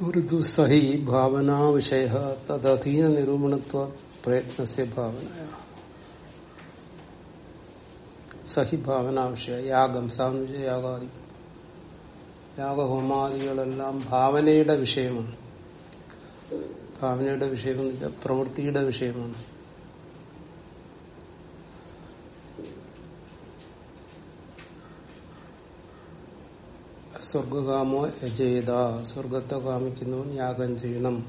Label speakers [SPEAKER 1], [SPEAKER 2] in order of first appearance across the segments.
[SPEAKER 1] സഹി ഭാവനാ വിഷയ തദധീന നിരൂപണത്വ പ്രയത്നസ്യ ഭാവന സഹി ഭാവനാ വിഷയ യാഗം സാമൂഹ്യ യാഗാദി യാഗഹോമാദികളെല്ലാം ഭാവനയുടെ വിഷയമാണ്। ഭാവനയുടെ വിഷയമെന്ന് വെച്ചാൽ പ്രവൃത്തിയുടെ വിഷയമാണ്। സ്വർഗകാമോ യജേത സ്വർഗത്തെ കാമിക്കുന്നവൻ യാഗം ചെയ്യണം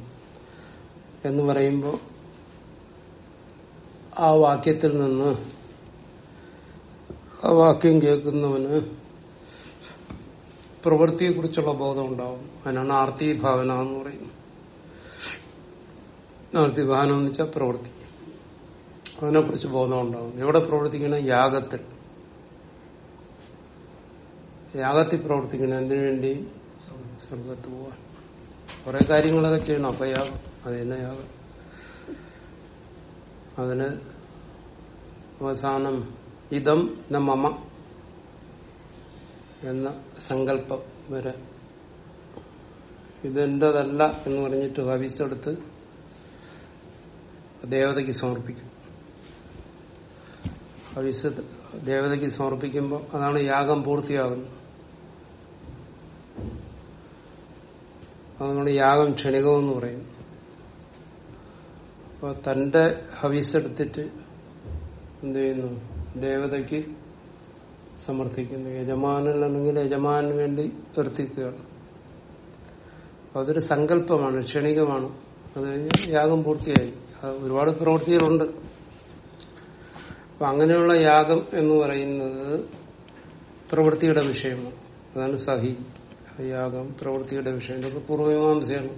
[SPEAKER 1] എന്ന് പറയുമ്പോൾ ആ വാക്യത്തിൽ നിന്ന് ആ വാക്യം കേൾക്കുന്നവന് പ്രവൃത്തിയെക്കുറിച്ചുള്ള ബോധം ഉണ്ടാവും അതിനാണ് ആർത്തി ഭാവന എന്ന് പറയുന്നത്. ആർത്തി ഭാവന എന്ന് വെച്ചാൽ പ്രവൃത്തി. അതിനെക്കുറിച്ച് ബോധം ഉണ്ടാവും എവിടെ പ്രവർത്തിക്കണം? യാഗത്തിൽ. യാഗത്തിൽ പ്രവർത്തിക്കണം. എന്തിനു വേണ്ടി? സ്വർഗത്ത് പോവാൻ. കുറെ കാര്യങ്ങളൊക്കെ ചെയ്യണം. അപ്പൊ യാഗം. അത് തന്നെ യാഗം. അതിന് അവസാനം ഇതം ന മമ എന്ന സങ്കല്പം വരെ. ഇതെന്റതല്ല എന്ന് പറഞ്ഞിട്ട് ഹവിസെടുത്ത് ദേവതയ്ക്ക് സമർപ്പിക്കും. ഹവിസ് ദേവതയ്ക്ക് സമർപ്പിക്കുമ്പോൾ അതാണ് യാഗം പൂർത്തിയാകുന്നത്. അതുകൊണ്ട് യാഗം ക്ഷണികമെന്ന് പറയും. അപ്പൊ തന്റെ ഹവിസ് എടുത്തിട്ട് എന്ത് ചെയ്യുന്നു ദേവതയ്ക്ക് സമർത്ഥിക്കുന്നു യജമാനിലാണെങ്കിൽ യജമാനു വേണ്ടി നിർത്തിക്കുകയാണ്. അതൊരു സങ്കല്പമാണ് ക്ഷണികമാണ്. അത് യാഗം പൂർത്തിയായി. അത് ഒരുപാട് പ്രവൃത്തികളുണ്ട്. അപ്പൊ അങ്ങനെയുള്ള യാഗം എന്ന് പറയുന്നത് പ്രവൃത്തിയുടെ വിഷയമാണ്. അതാണ് സഹി. യാഗം പ്രവൃത്തിയുടെ വിഷയം ഇതൊക്കെ പൂർവമീമാംസയാണ്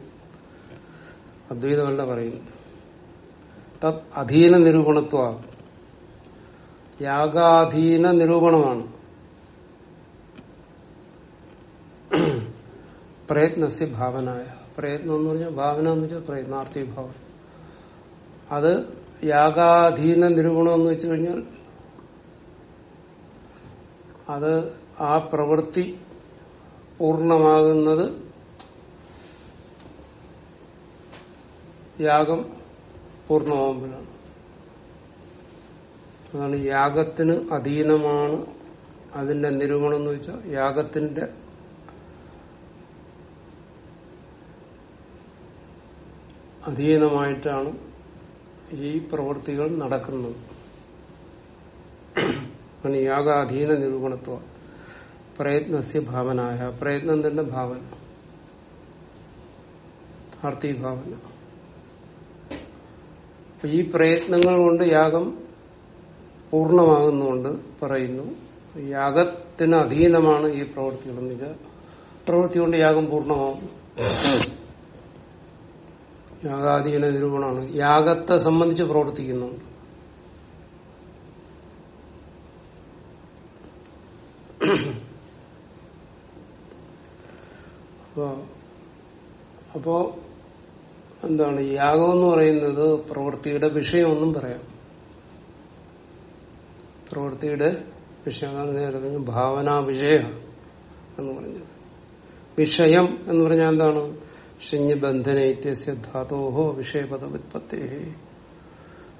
[SPEAKER 1] അദ്വൈതമല്ല പറയുന്നത്. തത് അധീന നിരൂപണത്വ. യാഗാധീന നിരൂപണമാണ്. പ്രയത്നസ്യ ഭാവനായ. പ്രയത്നം എന്ന് പറഞ്ഞാൽ ഭാവന എന്ന് വെച്ചാൽ പ്രയത്നാർത്ഥി ഭാവന അത് യാഗാധീന നിരൂപണം എന്ന് വെച്ചു കഴിഞ്ഞാൽ അത് ആ പ്രവൃത്തി പൂർണമാകുന്നത് യാഗം പൂർണമാകുമ്പോഴാണ്. അതാണ് യാഗത്തിന് അധീനമാണ്. അതിന്റെ നിരൂപണം എന്ന് വെച്ചാൽ യാഗത്തിന്റെ അധീനമായിട്ടാണ് ഈ പ്രവൃത്തികൾ നടക്കുന്നത്. യാഗാധീന നിരൂപണത്വ. പ്രയത്നസ്യ ഭാവനായ പ്രയത്നം തന്നെ ഭാവന. ആർത്തി ഭാവന. ഈ പ്രയത്നങ്ങൾ കൊണ്ട് യാഗം പൂർണമാകുന്നുകൊണ്ട് പറയുന്നു. യാഗത്തിന് അധീനമാണ് ഈ പ്രവൃത്തികൾ വെച്ചാൽ പ്രവൃത്തി കൊണ്ട് യാഗം പൂർണമാകും യാഗാധീന നിരൂപണമാണ്. യാഗത്തെ സംബന്ധിച്ച് പ്രവർത്തിക്കുന്നുണ്ട്. അപ്പോ അപ്പോ എന്താണ് യാഗം എന്ന് പറയുന്നത് പ്രവൃത്തിയുടെ വിഷയമൊന്നും പറയാം. പ്രവൃത്തിയുടെ വിഷയം നേരെ ഭാവനാ വിഷയ എന്ന് പറഞ്ഞത്. വിഷയം എന്ന് പറഞ്ഞാൽ എന്താണ്? ഷിഞ്ഞബന്ധന ഇത്യസ്യ ധാതോഹോ വിഷയപദ ഉത്പത്തി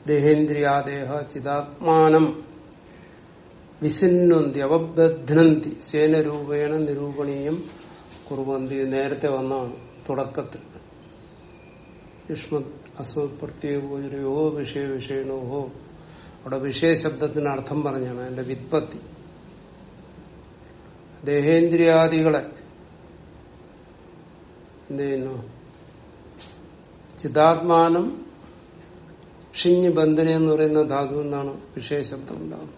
[SPEAKER 1] ദേഹേന്ദ്രിയാദേഹ ചിതാത്മാനം വിസിന്നന്തി അവബധ്നന്തി സേനരൂപേണ നിരൂപണീയം കുറുവന്തി നേരത്തെ വന്നാണ് തുടക്കത്തിൽ. യുഷ്മത് വിഷയ വിഷയണോഹോ അവിടെ വിഷയശബ്ദത്തിന് അർത്ഥം പറഞ്ഞാണ് അതിന്റെ വിത്പത്തി ദേഹേന്ദ്രിയാദികളെ എന്ത് ചെയ്യുന്നു? ചിതാത്മാനം ഷിഞ്ഞ് ബന്ധന എന്ന് പറയുന്ന ധാതു എന്നാണ് വിഷയശബ്ദം ഉണ്ടാകുന്നത്.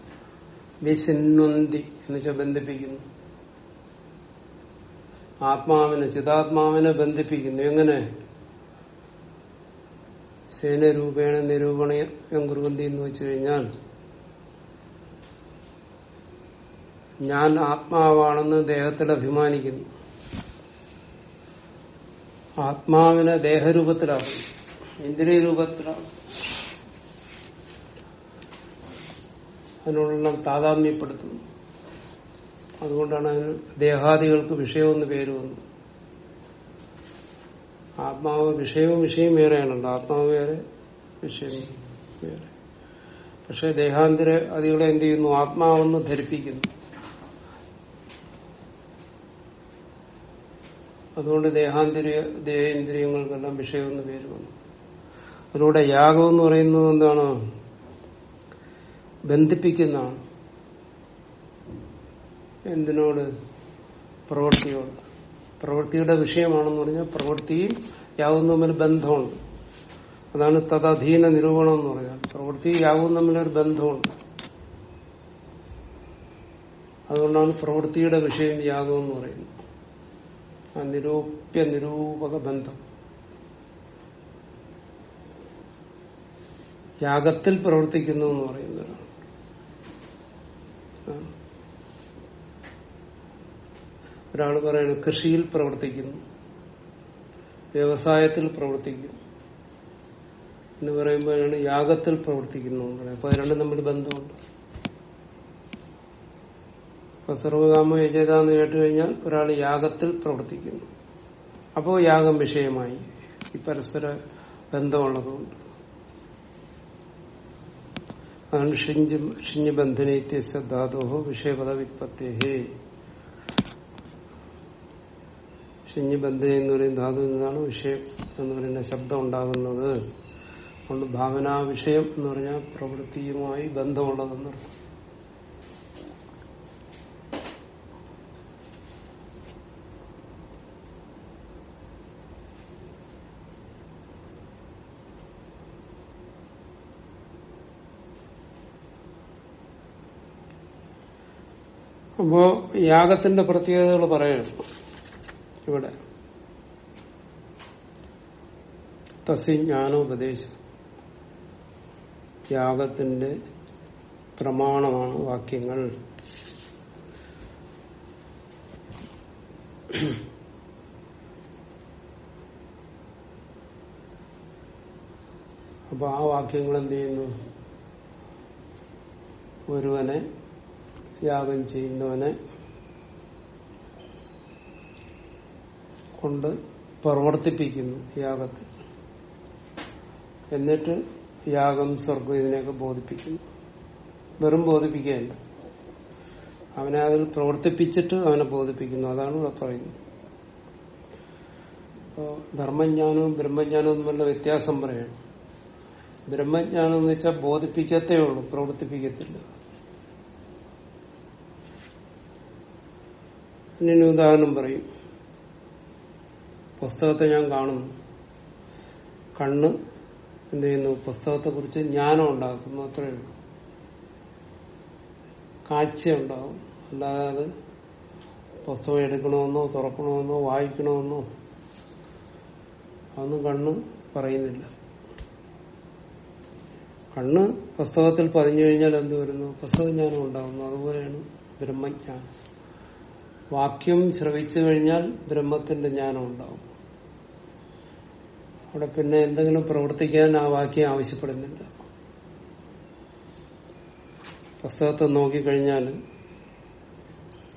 [SPEAKER 1] വിസിന്വന്തി എന്ന് വെച്ചാൽ ബന്ധിപ്പിക്കുന്നു. ആത്മാവിനെ ചിതാത്മാവിനെ ബന്ധിപ്പിക്കുന്നു. എങ്ങനെ? സേനരൂപേണ നിരൂപണയം കുറുവന്തി എന്ന് വെച്ചു കഴിഞ്ഞാൽ ഞാൻ ആത്മാവാണെന്ന് ദേഹത്തിൽ അഭിമാനിക്കുന്നു. ആത്മാവിനെ ദേഹരൂപത്തിലാക്കും ഇന്ദ്രിയ രൂപത്തിലാണ് അതിനുള്ള താതാത്മ്യപ്പെടുത്തുന്നു. അതുകൊണ്ടാണ് അതിന് ദേഹാദികൾക്ക് വിഷയമെന്ന് പേര് വന്നു ആത്മാവ് വിഷയവും വിഷയം വേറെയാണല്ലോ. ആത്മാവ് വേറെ വിഷയം വേറെ. പക്ഷെ ദേഹാന്തര അതികളെ എന്ത് ചെയ്യുന്നു? ആത്മാവെന്ന് ധരിപ്പിക്കുന്നു. അതുകൊണ്ട് ദേഹാന്തര ദേഹേന്ദ്രിയങ്ങൾക്കെല്ലാം വിഷയമെന്ന് പേര് വന്നു. അതിലൂടെ യാഗം എന്ന് പറയുന്നത് എന്താണ്? ബന്ധിപ്പിക്കുന്നതാണ്. എന്തിനോട്? പ്രവൃത്തിയോട്. പ്രവൃത്തിയുടെ വിഷയമാണെന്ന് പറഞ്ഞാൽ പ്രവൃത്തിയും യാഗവും തമ്മിൽ ബന്ധമുണ്ട്. അതാണ് തദധീന നിരൂപണം എന്ന് പറഞ്ഞാൽ പ്രവൃത്തി യാഗവും തമ്മിലൊരു ബന്ധമുണ്ട്. അതുകൊണ്ടാണ് പ്രവൃത്തിയുടെ വിഷയം യാഗം എന്ന് പറയുന്നത്. ആ നിരൂപ്യ നിരൂപക ബന്ധം. യാഗത്തിൽ പ്രവർത്തിക്കുന്നു എന്ന് പറയുന്നതാണ് ഒരാൾ പറയുന്നത് കൃഷിയിൽ പ്രവർത്തിക്കുന്നു. വ്യവസായത്തിൽ പ്രവർത്തിക്കുന്നു. എന്ന് പറയുമ്പോഴാണ് യാഗത്തിൽ പ്രവർത്തിക്കുന്നു അപ്പൊ രണ്ടും തമ്മിൽ ബന്ധമുണ്ട്. ഇപ്പൊ സർവകാമ യജേതാന്ന് കേട്ട് കഴിഞ്ഞാൽ ഒരാൾ യാഗത്തിൽ പ്രവർത്തിക്കുന്നു. അപ്പോ യാഗം വിഷയമായി. ഈ പരസ്പര ബന്ധമുള്ളതുകൊണ്ട്. അതാണ് ഷിഞ്ച് ഷിഞ്ഞ് ബന്ധനൈത്യസ്യ ധാതോഹോ വിഷയപദ വിത്പത്തേഹേ ഷിഞ്ഞ് ബന്ധ എന്ന് പറയുന്ന ധാതു നിന്നാണ് വിഷയം എന്ന് പറയുന്ന ശബ്ദം ഉണ്ടാകുന്നത്. അതുകൊണ്ട് ഭാവനാ വിഷയം എന്ന് പറഞ്ഞാൽ പ്രവൃത്തിയുമായി ബന്ധമുള്ളതെന്നർത്ഥം അപ്പോ യാഗത്തിന്റെ പ്രത്യേകതകൾ പറയണം ഇവിടെ. തസി ജ്ഞാനോപദേശം. യാഗത്തിന്റെ പ്രമാണമാണ് വാക്യങ്ങൾ. അപ്പൊ ആ വാക്യങ്ങൾ എന്ത് ചെയ്യുന്നു? ഒരുവനെ യാഗം ചെയ്യുന്നവനെ കൊണ്ട് പ്രവർത്തിപ്പിക്കുന്നു യാഗത്തിൽ എന്നിട്ട് യാഗം സ്വർഗം ഇതിനെയൊക്കെ ബോധിപ്പിക്കുന്നു. വെറും ബോധിപ്പിക്കുകയല്ല. അവനെ അതിൽ പ്രവർത്തിപ്പിച്ചിട്ട് അവനെ ബോധിപ്പിക്കുന്നു. അതാണ് ഇവിടെ പറയുന്നത്. അപ്പോ ധർമ്മജ്ഞാനവും ബ്രഹ്മജ്ഞാനവും തമ്മിലുള്ള വ്യത്യാസം പറയാണ്. ബ്രഹ്മജ്ഞാനം എന്ന് വെച്ചാൽ ബോധിപ്പിക്കത്തേ ഉള്ളൂ പ്രവർത്തിപ്പിക്കത്തില്ല. ഇനി ഉദാഹരണം പറയും. പുസ്തകത്തെ ഞാൻ കാണുന്നു കണ്ണ് എന്ത് ചെയ്യുന്നു? പുസ്തകത്തെ കുറിച്ച് ജ്ഞാനം ഉണ്ടാക്കുന്നു. അത്രേ ഉള്ളൂ. കാഴ്ച ഉണ്ടാവും. അല്ലാതെ പുസ്തകം എടുക്കണമെന്നോ തുറക്കണമെന്നോ വായിക്കണമെന്നോ അതൊന്നും കണ്ണ് പറയുന്നില്ല. കണ്ണ് പുസ്തകത്തിൽ പതിഞ്ഞു കഴിഞ്ഞാൽ എന്ത് വരുന്നു? പുസ്തകജ്ഞാനം ഉണ്ടാകുന്നു അതുപോലെയാണ് ബ്രഹ്മജ്ഞാനം. വാക്യം ശ്രവിച്ചു കഴിഞ്ഞാൽ ബ്രഹ്മത്തിന്റെ ജ്ഞാനം ഉണ്ടാവും. അവിടെ പിന്നെ എന്തെങ്കിലും പ്രവർത്തിക്കാൻ ആ വാക്യം ആവശ്യപ്പെടുന്നില്ല പുസ്തകത്തെ നോക്കിക്കഴിഞ്ഞാൽ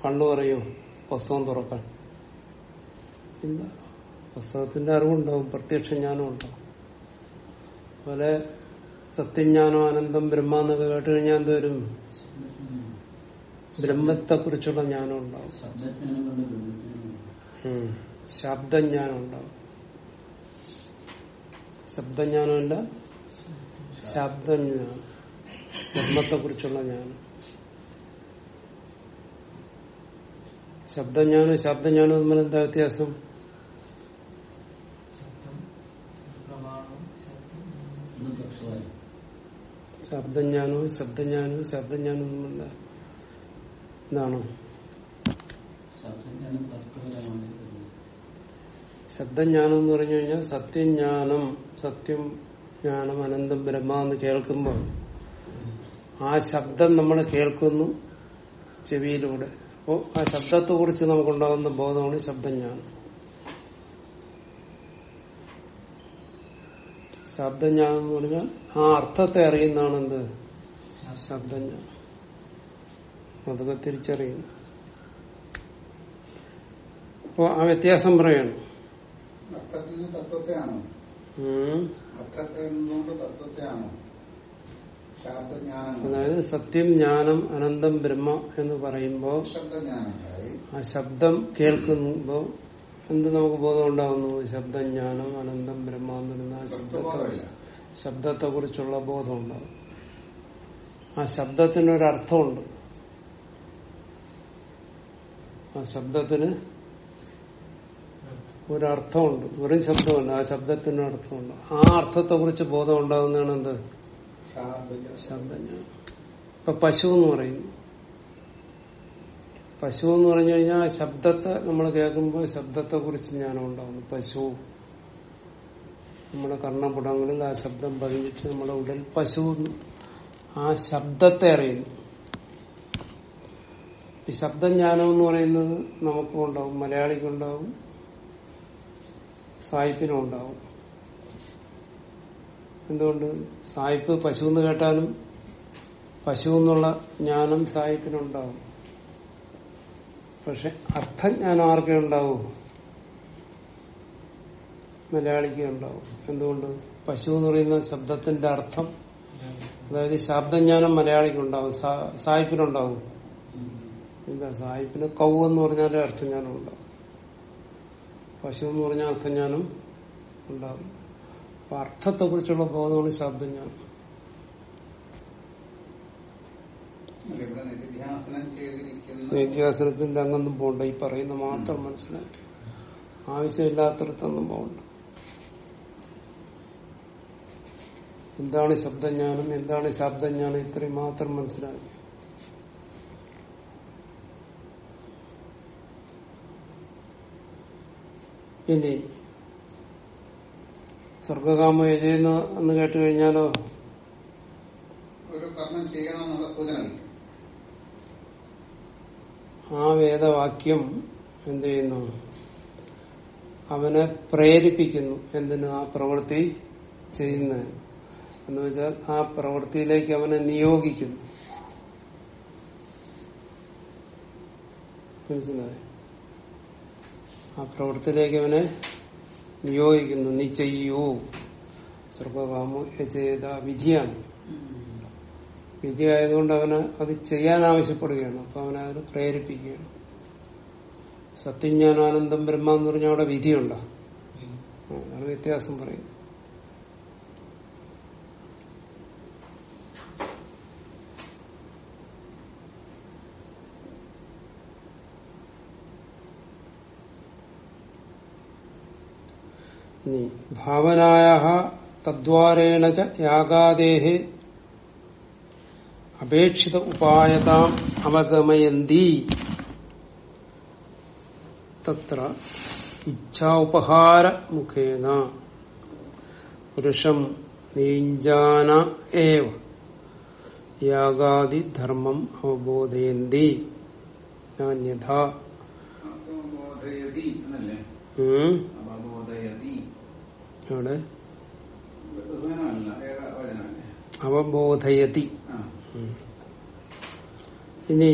[SPEAKER 1] കണ്ണു പറയും പുസ്തകം തുറക്കാൻ. ഇല്ല. പുസ്തകത്തിന്റെ അറിവുണ്ടാവും പ്രത്യക്ഷ ജ്ഞാനം ഉണ്ടാവും. അതുപോലെ സത്യജ്ഞാനം അനന്തം ബ്രഹ്മ എന്നൊക്കെ കേട്ട് കഴിഞ്ഞാൽ എന്തോരും ബ്രഹ്മത്തെ കുറിച്ചുള്ള ജ്ഞാനം ഉണ്ടാവും.
[SPEAKER 2] ശബ്ദജ്ഞാനം
[SPEAKER 1] ഉണ്ടാവും. ശബ്ദജ്ഞാനമല്ല ശബ്ദജ്ഞാനം. ബ്രഹ്മത്തെ കുറിച്ചുള്ള ജ്ഞാനം. ശബ്ദജ്ഞാനം ശബ്ദജ്ഞാനം തമ്മിൽ എന്താ വ്യത്യാസം? ശബ്ദജ്ഞാനവും ശബ്ദജ്ഞാനവും ശബ്ദജ്ഞാനവും തമ്മിൽ എന്താണോ
[SPEAKER 2] ശബ്ദജ്ഞാനം
[SPEAKER 1] എന്ന് പറഞ്ഞു കഴിഞ്ഞാൽ സത്യജ്ഞാനം. സത്യം ജ്ഞാനം അനന്തം ബ്രഹ്മ എന്ന് കേൾക്കുമ്പോൾ ആ ശബ്ദം നമ്മൾ കേൾക്കുന്നു ചെവിയിലൂടെ. അപ്പോൾ ആ ശബ്ദത്തെ കുറിച്ച് നമുക്കുണ്ടാകുന്ന ബോധമാണ് ശബ്ദജ്ഞാനം. ശബ്ദജ്ഞാനം എന്ന് പറഞ്ഞാൽ ആ അർത്ഥത്തെ അറിയുന്നതാണ് എന്ത്? ശബ്ദജ്ഞാനം. അതൊക്കെ തിരിച്ചറിയുന്നു. അപ്പോൾ ആ വ്യത്യാസം പറയണം. അതായത് സത്യം ജ്ഞാനം അനന്തം ബ്രഹ്മ എന്ന്
[SPEAKER 3] പറയുമ്പോ
[SPEAKER 1] ആ ശബ്ദം കേൾക്കുമ്പോ എന്ത് നമുക്ക് ബോധം ഉണ്ടാകുന്നു ശബ്ദജ്ഞാനം അനന്തം ബ്രഹ്മ എന്ന് പറയുന്ന ആ ശബ്ദത്തെ ശബ്ദത്തെ കുറിച്ചുള്ള ബോധം ഉണ്ടാകും ആ ശബ്ദത്തിനൊരർത്ഥമുണ്ട് ആ ശബ്ദത്തിന് ഒരർത്ഥമുണ്ട്. വെറും ശബ്ദമല്ല ആ ശബ്ദത്തിന് അർത്ഥമുണ്ട്. ആ അർത്ഥത്തെ കുറിച്ച് ബോധം ഉണ്ടാകുന്നതാണ് എന്ത്? ശബ്ദം ഇപ്പൊ പശു എന്ന് പറയുന്നു പശു എന്ന് പറഞ്ഞു കഴിഞ്ഞാൽ ശബ്ദത്തെ നമ്മൾ കേൾക്കുമ്പോൾ ശബ്ദത്തെ കുറിച്ച് ജ്ഞാനം ഉണ്ടാകുന്നു. പശു. നമ്മുടെ കർണപുടങ്ങളിൽ ആ ശബ്ദം പതിഞ്ഞിട്ട് നമ്മുടെ ഉടൽ പശു ആ ശബ്ദത്തെ അറിയുന്നു. ഈ ശബ്ദജ്ഞാനം എന്ന് പറയുന്നത് നമുക്കും ഉണ്ടാവും മലയാളിക്കുണ്ടാവും സായിപ്പിനും ഉണ്ടാവും എന്തുകൊണ്ട്? സായിപ്പ് പശു എന്ന് കേട്ടാലും പശു എന്നുള്ള ജ്ഞാനം സായിപ്പിനുണ്ടാവും. പക്ഷെ അർത്ഥജ്ഞാനം ആർക്കേ ഉണ്ടാവൂ? മലയാളിക്ക് ഉണ്ടാവും. എന്തുകൊണ്ട്? പശു എന്ന് പറയുന്ന ശബ്ദത്തിന്റെ അർത്ഥം അതായത് ശബ്ദജ്ഞാനം മലയാളിക്ക് ഉണ്ടാവും സായിപ്പിനുണ്ടാവും. ഇല്ല സായിപ്പിന് കൗ എന്ന് പറഞ്ഞാലേ അർത്ഥജ്ഞാനം ഉണ്ടാവും പശു എന്ന് പറഞ്ഞാൽ അർത്ഥജ്ഞാനം ഉണ്ടാകും. അപ്പൊ അർത്ഥത്തെ കുറിച്ചുള്ള ബോധമാണ് ശബ്ദജ്ഞാനം. നിത്യാസനത്തിൽ അങ്ങൊന്നും പോകണ്ട ഈ പറയുന്ന മാത്രം മനസ്സിലാക്കി. ആവശ്യമില്ലാത്തടത്തൊന്നും പോകണ്ട എന്താണ് ശബ്ദജ്ഞാനം? എന്താണ് ശബ്ദജ്ഞാനം? ഇത്രയും മാത്രം മനസ്സിലാക്കി. ഇനി സ്വർഗകാമ യജയെന്ന് എന്ന് കേട്ട് കഴിഞ്ഞാലോ?
[SPEAKER 3] ഒരു കർമ്മം ചെയ്യണമെന്നുള്ള സൂചന
[SPEAKER 1] ആ വേദവാക്യം എന്ത് ചെയ്യുന്നു? അവനെ പ്രേരിപ്പിക്കുന്നു. എന്തിനു ആ പ്രവൃത്തി ചെയ്യുന്നത്? എന്ന് വെച്ചാൽ ആ പ്രവൃത്തിയിലേക്ക് അവനെ നിയോഗിക്കുന്നു. മനസ്സിലായി? ആ പ്രവൃത്തിയിലേക്ക് അവനെ നിയോഗിക്കുന്നു. നീ ചെയ്യൂ സ്വർഗകാമോ ചെയ്ത വിധിയാണ്. വിധി ആയതുകൊണ്ട് അവന് അത് ചെയ്യാൻ ആവശ്യപ്പെടുകയാണ് അപ്പൊ അവനെ അതിന് പ്രേരിപ്പിക്കുകയാണ്. സത്യജ്ഞാനാനന്ദം ബ്രഹ്മ എന്ന് പറഞ്ഞാൽ അവിടെ വിധിയുണ്ടോ? അത് വ്യത്യാസം പറയും. ഇനി ഭാവനായ തദ്വാരേണ ച യാഗാദേഹേ അപേക്ഷിത ഉപായതാം അവഗമയന്തി തത്ര ഇച്ഛാ ഉപഹാര മുഖേന പുരുഷം നീഞ്ചാന ഏവ യാഗാദി ധർമ്മം അവബോധയന്തി നാന്യഥ അവിടെ അവബോധയതി ഇനി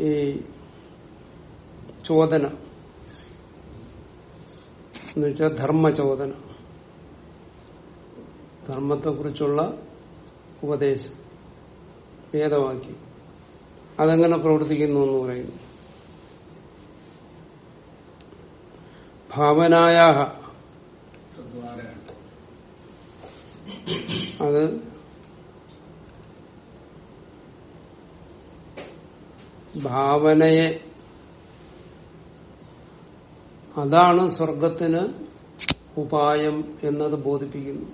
[SPEAKER 1] ഈ ചോദന. എന്ന് വെച്ചാൽ ധർമ്മചോദന. ധർമ്മത്തെക്കുറിച്ചുള്ള ഉപദേശം വേദവാക്യം. അതെങ്ങനെ പ്രവർത്തിക്കുന്നു എന്ന് പറയുന്നു. ഭാവനായ അത് ഭാവനയെ അതാണ് സ്വർഗത്തിന് ഉപായം എന്നത് ബോധിപ്പിക്കുന്നു.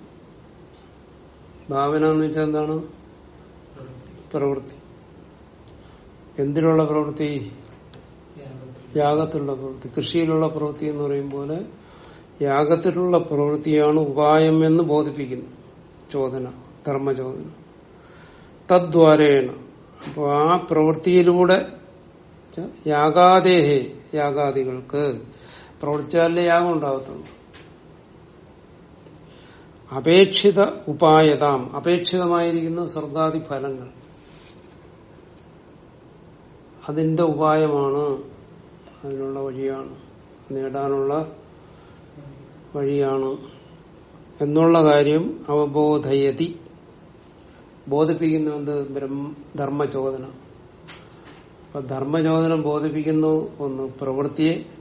[SPEAKER 1] ഭാവന എന്ന് വെച്ചാൽ എന്താണ്? പ്രവൃത്തി. എന്തിനുള്ള പ്രവൃത്തി? യാഗത്തിലുള്ള പ്രവൃത്തി. കൃഷിയിലുള്ള പ്രവൃത്തി എന്ന് പറയും പോലെ യാഗത്തിലുള്ള പ്രവൃത്തിയാണ് ഉപായം എന്ന് ബോധിപ്പിക്കുന്നു. ചോദന ധർമ്മചോദന. തദ്വാരേണ. അപ്പോൾ ആ പ്രവൃത്തിയിലൂടെ യാഗാദേഹേ യാഗാദികൾക്ക് പ്രവർത്തിച്ചാലേ യാഗം ഉണ്ടാകത്തുള്ളൂ. അപേക്ഷിത ഉപായതാം. അപേക്ഷിതമായിരിക്കുന്ന സ്വർഗാദി ഫലങ്ങൾ. അതിന്റെ ഉപായമാണ് അതിനുള്ള വഴിയാണ്. നേടാനുള്ള വഴിയാണ്. എന്നുള്ള കാര്യം അവബോധയതി. ബോധിപ്പിക്കുന്നു എന്ത്? ബ്രഹ്മ ധർമ്മചോദന. അപ്പൊ ധർമ്മചോദനം ബോധിപ്പിക്കുന്നു ഒന്ന് പ്രവൃത്തിയെ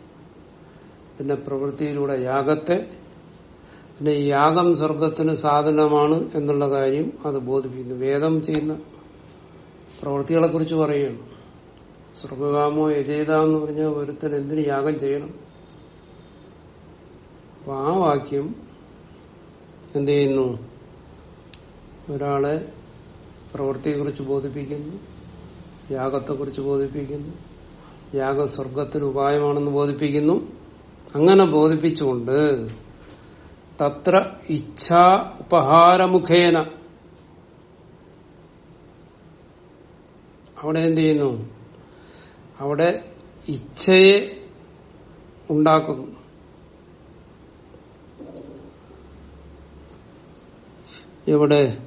[SPEAKER 1] പിന്നെ പ്രവൃത്തിയിലൂടെ യാഗത്തെ പിന്നെ യാഗം സ്വർഗത്തിന് സാധനമാണ് എന്നുള്ള കാര്യം അത് ബോധിപ്പിക്കുന്നു. വേദം ചെയ്യുന്ന പ്രവൃത്തികളെ കുറിച്ച് പറയുകയാണ്. സ്വർഗകാമോ യജേത എന്ന് പറഞ്ഞാൽ ഒരുത്തൻ എന്തിന് യാഗം ചെയ്യണം? അപ്പൊ ആ വാക്യം എന്ത് ചെയ്യുന്നു? ഒരാളെ പ്രവൃത്തിയെ കുറിച്ച് ബോധിപ്പിക്കുന്നു യാഗത്തെ കുറിച്ച് ബോധിപ്പിക്കുന്നു യാഗം സ്വർഗത്തിന് ഉപായമാണെന്ന് ബോധിപ്പിക്കുന്നു അങ്ങനെ ബോധിപ്പിച്ചുകൊണ്ട് തത്ര ഇച്ഛാ ഉപഹാരമുഖേന. അവിടെ എന്ത് ചെയ്യുന്നു? അവിടെ ഇച്ഛയെ ഉണ്ടാക്കുന്നു. എവിടെ?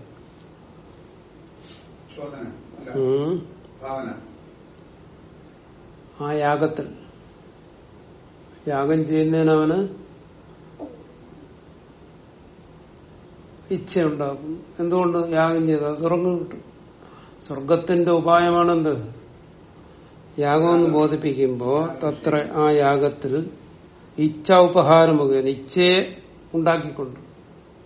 [SPEAKER 1] ആ യാഗത്തിൽ. ആ യാഗം ചെയ്യുന്നതിന് അവന് ഇച്ഛയുണ്ടാക്കും എന്തുകൊണ്ട് യാഗം ചെയ്താൽ സ്വർഗം കിട്ടും. സ്വർഗത്തിന്റെ ഉപായമാണെന്ത്? യാഗമെന്ന് ബോധിപ്പിക്കുമ്പോ തത്ര ആ യാഗത്തിൽ ഇച്ഛ ഉപഹാരം മുഖേന ഇച്ഛയെ ഉണ്ടാക്കിക്കൊണ്ട്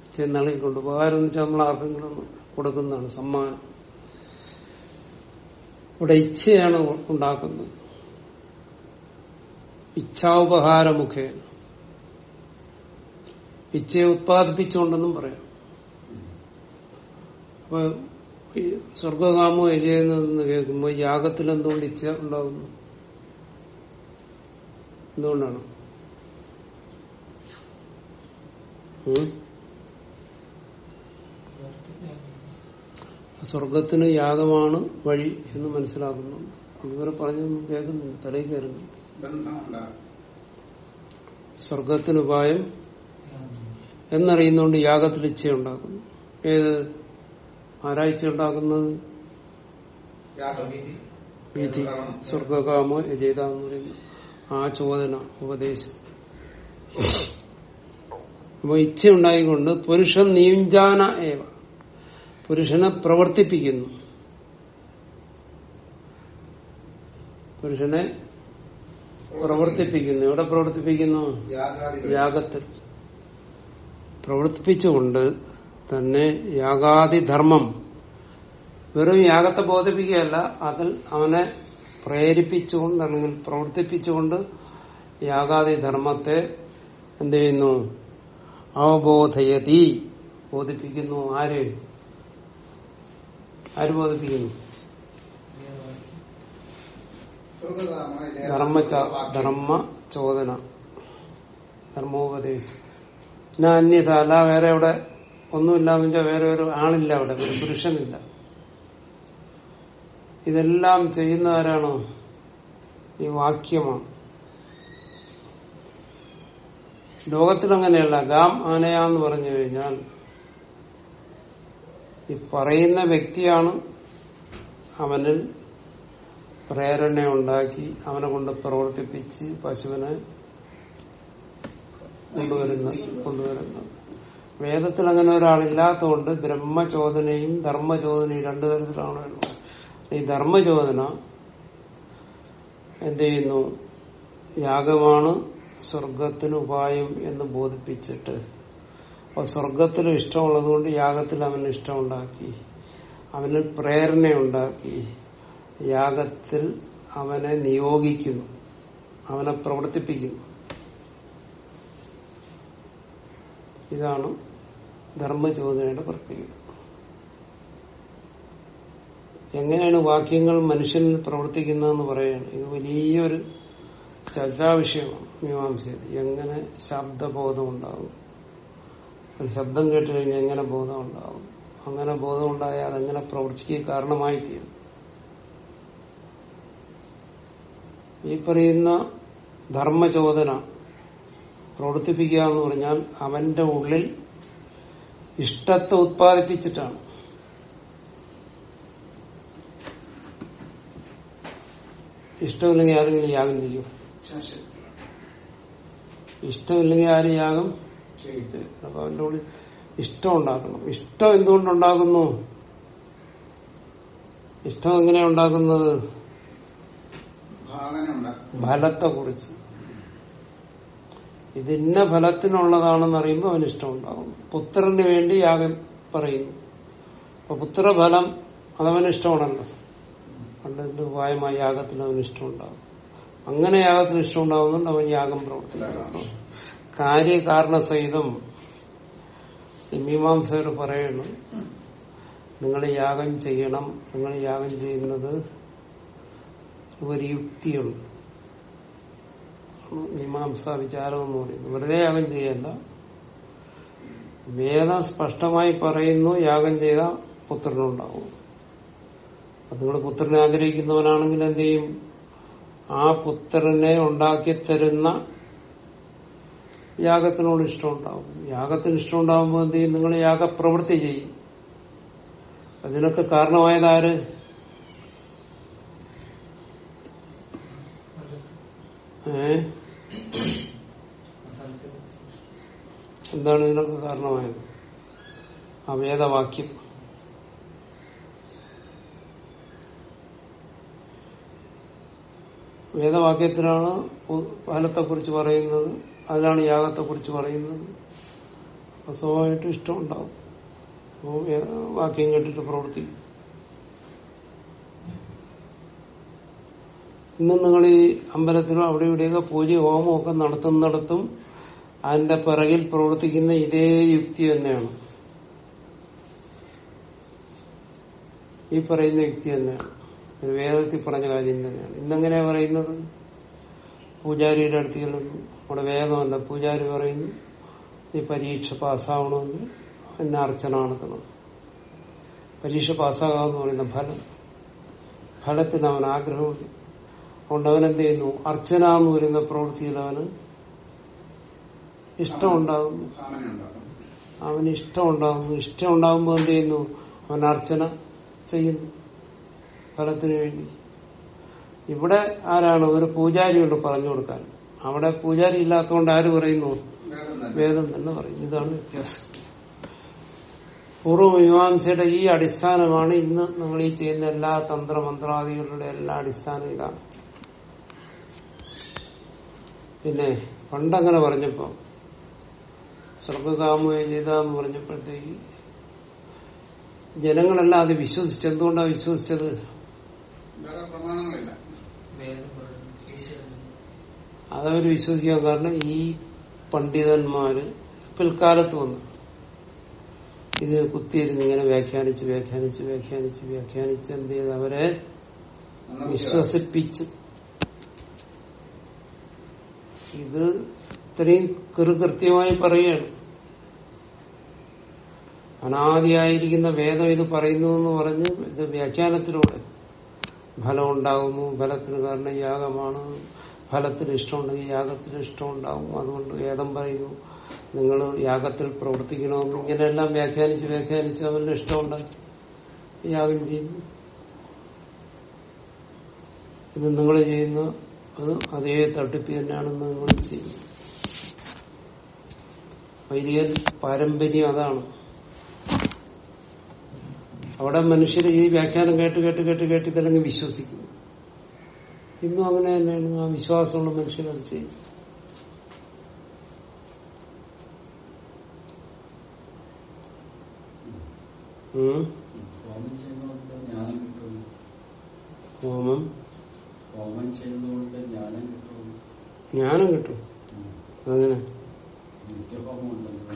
[SPEAKER 1] ഇച്ഛയെ നൽകിക്കൊണ്ട് ഉപഹാരം എന്ന് വെച്ചാൽ നമ്മൾ ആർക്കെങ്കിലും കൊടുക്കുന്നതാണ് സമ്മാനം. ഇവിടെ ഇച്ഛയാണ് ഉണ്ടാക്കുന്നത്. ഇച്ഛാപഹാര മുഖേന ഇച്ഛയെ ഉത്പാദിപ്പിച്ചുകൊണ്ടെന്നും പറയാം. അപ്പൊ സ്വർഗകാമോ എരിയുന്നതെന്ന് കേൾക്കുമ്പോൾ യാഗത്തിൽ എന്തുകൊണ്ട് ഇച്ഛ ഉണ്ടാകുന്നു എന്തുകൊണ്ടാണ്? സ്വർഗത്തിന് യാഗമാണ് വഴി എന്ന് മനസ്സിലാക്കുന്നുണ്ട് ഇതുവരെ പറഞ്ഞു കേൾക്കുന്നുണ്ട് തലയിൽ കയറുന്നുണ്ട്
[SPEAKER 3] ബന്ധമുണ്ടാകും
[SPEAKER 1] സ്വർഗത്തിന് ഉപായം എന്നറിയുന്നോണ്ട് യാഗത്തിൽ ഇച്ഛയുണ്ടാക്കുന്നു. ഏത്? ആരാഴ്ച ഉണ്ടാക്കുന്നത്? വിധി സ്വർഗകാമോ യജേത എന്ന് പറയുന്നു. ആ ചോദന ഉപദേശം. അപ്പൊ ഇച്ഛ ഉണ്ടായിക്കൊണ്ട് പുരുഷൻ നീഞ്ചാന ഏവ. പുരുഷനെ പ്രവർത്തിപ്പിക്കുന്നു. പുരുഷനെ പ്രവർത്തിപ്പിക്കുന്നു. എവിടെ പ്രവർത്തിപ്പിക്കുന്നു? യാഗത്തിൽ. പ്രവർത്തിപ്പിച്ചുകൊണ്ട് തന്നെ യാഗാതിധർമ്മം വെറും യാഗത്തെ ബോധിപ്പിക്കുകയല്ല അതിൽ അവനെ പ്രേരിപ്പിച്ചുകൊണ്ട് അല്ലെങ്കിൽ പ്രവർത്തിപ്പിച്ചുകൊണ്ട് യാഗാദിധർമ്മത്തെ എന്ത് ചെയ്യുന്നു? അവബോധയതി. ബോധിപ്പിക്കുന്നു. ആര്? ആര് ബോധിപ്പിക്കുന്നു? ധർമ്മ ധർമ്മ ചോദന. ധർമ്മോപദേശം. പിന്നെ അന്യത അല്ല വേറെ അവിടെ ഒന്നുമില്ല എന്നുവെച്ചാൽ വേറെ ഒരു ആളില്ല അവിടെ ഒരു പുരുഷനില്ല. ഇതെല്ലാം ചെയ്യുന്ന ആരാണോ ഈ വാക്യമാണ്. ലോകത്തിൽ അങ്ങനെയല്ല ഗാം ആനയാന്ന് പറഞ്ഞു കഴിഞ്ഞാൽ ഈ പറയുന്ന വ്യക്തിയാണ് അവനിൽ പ്രേരണ ഉണ്ടാക്കി അവനെ കൊണ്ട് പ്രവർത്തിപ്പിച്ച് പശുവിനെ കൊണ്ടുവരുന്ന കൊണ്ടുവരുന്നത് വേദത്തിൽ അങ്ങനെ ഒരാളില്ലാത്തതുകൊണ്ട് ബ്രഹ്മചോദനയും ധർമ്മചോദനയും രണ്ടു തരത്തിലാണ്. ഈ ധർമ്മചോദന എന്ത് ചെയ്യുന്നു? യാഗമാണ് സ്വർഗത്തിന് ഉപായം എന്ന് ബോധിപ്പിച്ചിട്ട്. അപ്പൊ സ്വർഗത്തിൽ ഇഷ്ടമുള്ളതുകൊണ്ട് യാഗത്തിൽ അവന് ഇഷ്ടമുണ്ടാക്കി. അവന് പ്രേരണയുണ്ടാക്കി. യാഗത്തിൽ അവനെ നിയോഗിക്കുന്നു. അവനെ പ്രവർത്തിപ്പിക്കുന്നു. ഇതാണ് ധർമ്മചോദനയുടെ പ്രത്യേകത. എങ്ങനെയാണ് വാക്യങ്ങൾ മനുഷ്യനിൽ പ്രവർത്തിക്കുന്നതെന്ന് പറയുകയാണ് ഇത് വലിയൊരു ചർച്ചാവിഷയമാണ്. മീമാംസയിൽ എങ്ങനെ ശബ്ദബോധം ഉണ്ടാകും ഒരു ശബ്ദം കേട്ട് കഴിഞ്ഞാൽ എങ്ങനെ ബോധം ഉണ്ടാകും അങ്ങനെ ബോധം ഉണ്ടായാൽ അതെങ്ങനെ പ്രവർത്തിക്കുക കാരണമായി തീരും ഈ പറയുന്ന ധർമ്മചോദന പ്രവർത്തിപ്പിക്കുക എന്ന് പറഞ്ഞാൽ അവന്റെ ഉള്ളിൽ ഇഷ്ടത്തെ ഉത്പാദിപ്പിച്ചിട്ടാണ്. ഇഷ്ടമില്ലെങ്കിൽ ആരെങ്കിലും യാഗം ചെയ്യും. ഇഷ്ടമില്ലെങ്കിൽ ആരും യാഗം? അപ്പൊ അവന്റെ ഉള്ളിൽ ഇഷ്ടം ഉണ്ടാക്കണം. ഇഷ്ടം എന്തുകൊണ്ടുണ്ടാകുന്നു ഇഷ്ടം എങ്ങനെയാ ഉണ്ടാക്കുന്നത്? ഫലത്തെ കുറിച്ച് ഇത് ഫലത്തിനുള്ളതാണെന്ന് അറിയുമ്പോൾ അവന് ഇഷ്ടം ഉണ്ടാകും പുത്രന് വേണ്ടി യാഗം പറയുന്നു. അപ്പൊ പുത്രഫലം അതവന് ഇഷ്ടമാണല്ലോ. പണ്ടതിന്റെ ഉപായമായ യാഗത്തിന് അവന് ഇഷ്ടമുണ്ടാകും. അങ്ങനെ യാഗത്തിന് ഇഷ്ടമുണ്ടാകുന്നുണ്ട് അവൻ യാഗം പ്രവർത്തിക്കാറുണ്ട് കാര്യകാരണ സഹിതം മീമാംസകർ പറയുന്നു നിങ്ങൾ യാഗം ചെയ്യണം. നിങ്ങൾ യാഗം ചെയ്യുന്നത് ഒരു യുക്തിയുണ്ട് മീമാംസ വിചാരം എന്ന് പറയുന്നത് വെറുതെ യാഗം ചെയ്യല്ല. വേദം സ്പഷ്ടമായി പറയുന്നു യാഗം ചെയ്ത പുത്രനുണ്ടാവും. അത് നിങ്ങൾ പുത്രനെ ആഗ്രഹിക്കുന്നവനാണെങ്കിൽ എന്ത് ചെയ്യും? ആ പുത്രനെ ഉണ്ടാക്കി തരുന്ന യാഗത്തിനോട് ഇഷ്ടമുണ്ടാവും. യാഗത്തിന് ഇഷ്ടമുണ്ടാകുമ്പോൾ എന്ത് ചെയ്യും? നിങ്ങൾ യാഗപ്രവൃത്തി ചെയ്യും. അതിനൊക്കെ കാരണമായതാര് എന്താണ് ഇതിനൊക്കെ കാരണമായത്? അവേദവാക്യം വേദവാക്യം. വേദവാക്യത്തിലാണ് ഫലത്തെക്കുറിച്ച് പറയുന്നത് അതിലാണ് യാഗത്തെക്കുറിച്ച് പറയുന്നത്. സ്വാഭാവികമായിട്ടും ഇഷ്ടമുണ്ടാവും വാക്യം കേട്ടിട്ട് പ്രവർത്തിക്കും. ഇന്ന് നിങ്ങൾ ഈ അമ്പലത്തിലും അവിടെ ഇവിടെയൊക്കെ പൂജ ഹോമമൊക്കെ നടത്തുന്നിടത്തും അതിന്റെ പിറകിൽ പ്രവർത്തിക്കുന്ന ഇതേ യുക്തി തന്നെയാണ്. ഈ പറയുന്ന യുക്തി തന്നെയാണ്. വേദത്തിൽ പറഞ്ഞ കാര്യം തന്നെയാണ്. ഇന്നെങ്ങനെയാ പറയുന്നത്? പൂജാരിയുടെ അടുത്ത് ചെല്ലുന്നു. അവിടെ വേദമല്ല പൂജാരി പറയുന്നു ഈ പരീക്ഷ പാസ്സാവണമെങ്കിൽ എന്നെ അർച്ചന നടത്തണം പരീക്ഷ പാസ്സാകാമെന്ന് പറയുന്ന ഫലം ഫലത്തിന് അവൻ ആഗ്രഹമുണ്ട്. അതുകൊണ്ട് അവൻ എന്ത് ചെയ്യുന്നു അർച്ചന എന്ന് വരുന്ന പ്രവൃത്തിയിൽ അവന് ഇഷ്ടമുണ്ടാകുന്നു. അവന് ഇഷ്ടമുണ്ടാകുന്നു ഇഷ്ടം ഉണ്ടാകുമ്പോൾ എന്ത് ചെയ്യുന്നു അവൻ അർച്ചന ചെയ്യുന്നു. ഫലത്തിന് വേണ്ടി. ഇവിടെ ആരാണ്? ഒരു പൂജാരിയുണ്ട് പറഞ്ഞു കൊടുക്കാൻ. അവിടെ പൂജാരി ഇല്ലാത്തതുകൊണ്ട് ആര് പറയുന്നു?
[SPEAKER 3] വേദം തന്നെ
[SPEAKER 1] വേദം തന്നെ പറയും. ഇതാണ് വ്യത്യാസം. പൂർവമീമാംസയുടെ ഈ അടിസ്ഥാനമാണ് ഇന്ന് നമ്മൾ ഈ ചെയ്യുന്ന എല്ലാ തന്ത്രമന്ത്രാദികളുടെ എല്ലാ അടിസ്ഥാനം ഇതാണ്. പിന്നെ പണ്ടങ്ങനെ പറഞ്ഞപ്പോ സർവകാമയ ചെയ്ത എന്ന് പറഞ്ഞപ്പോഴത്തേക്ക് ജനങ്ങളെല്ലാം അത് വിശ്വസിച്ച് എന്തുകൊണ്ടാണ് വിശ്വസിച്ചത്?
[SPEAKER 3] അതവര്
[SPEAKER 1] അതവർ വിശ്വസിക്കാൻ കാരണം ഈ പണ്ഡിതന്മാര് പിൽക്കാലത്ത് വന്നു. ഇത് കുത്തിയിരുന്ന് ഇങ്ങനെ വ്യാഖ്യാനിച്ച് വ്യാഖ്യാനിച്ച് വ്യാഖ്യാനിച്ച് വ്യാഖ്യാനിച്ച് എന്ത് ചെയ്ത് അവരെ വിശ്വസിപ്പിച്ച് ഇത് ഇത്രയും കൃത്യമായി പറയുകയാണ്. അനാദിയായിരിക്കുന്ന വേദം ഇത് പറയുന്നു എന്ന് പറഞ്ഞ് ഇത് വ്യാഖ്യാനത്തിലൂടെ ഫലം ഉണ്ടാകുന്നു ഫലത്തിന് കാരണം യാഗമാണ്. ഫലത്തിന് ഇഷ്ടമുണ്ടെങ്കിൽ യാഗത്തിന് ഇഷ്ടമുണ്ടാകും. അതുകൊണ്ട് വേദം പറയുന്നു. നിങ്ങൾ യാഗത്തിൽ പ്രവർത്തിക്കണമെന്ന് ഇങ്ങനെയെല്ലാം വ്യാഖ്യാനിച്ച് വ്യാഖ്യാനിച്ച് അവരുടെ ഇഷ്ടമുണ്ട്. യാഗം ചെയ്യുന്നു. ഇത് നിങ്ങൾ ചെയ്യുന്ന അത് അതേ തട്ടിപ്പ് തന്നെയാണെന്ന് നിങ്ങൾ ചെയ്യുന്നു വൈദികൻ പാരമ്പര്യം അതാണ്. അവിടെ മനുഷ്യർ ഈ വ്യാഖ്യാനം കേട്ട് കേട്ട് കേട്ട് കേട്ട് ഇതല്ലെങ്കിൽ വിശ്വസിക്കുന്നു ഇന്നും അങ്ങനെ തന്നെയാണ്. ആ വിശ്വാസമുള്ള മനുഷ്യർ അത് ചെയ്യും.
[SPEAKER 2] ഹോമം?
[SPEAKER 1] ഹോമം
[SPEAKER 2] ഹോമം ചെയ്യുന്നതുകൊണ്ട് ജ്ഞാനം കിട്ടുന്നു
[SPEAKER 1] ജ്ഞാനം കിട്ടും. അതങ്ങനെ?
[SPEAKER 2] നിത്യഹോമം ഉണ്ടല്ലോ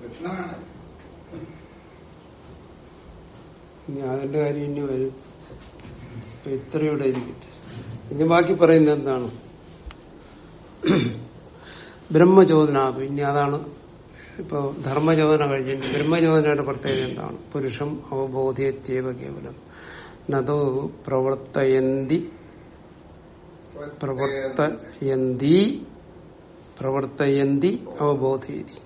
[SPEAKER 3] കിട്ടും
[SPEAKER 1] ഇനി അതിന്റെ കാര്യം ഇനി വരും. ഇപ്പൊ ഇത്രയുടെ ഇരിക്കട്ടെ. ഇനി ബാക്കി പറയുന്നത് എന്താണ്? ബ്രഹ്മചോദന ഇനി അതാണ് ഇപ്പൊ ധർമ്മചോദന കഴിഞ്ഞിട്ട് ബ്രഹ്മചോദനയുടെ പ്രത്യേകത എന്താണ്? പുരുഷം അവബോധയത്യേവ കേവലം. നതു പ്രവർത്തയന്തി പ്രവർത്തയന്തി പ്രവർത്തയന്തി അവബോധയതി.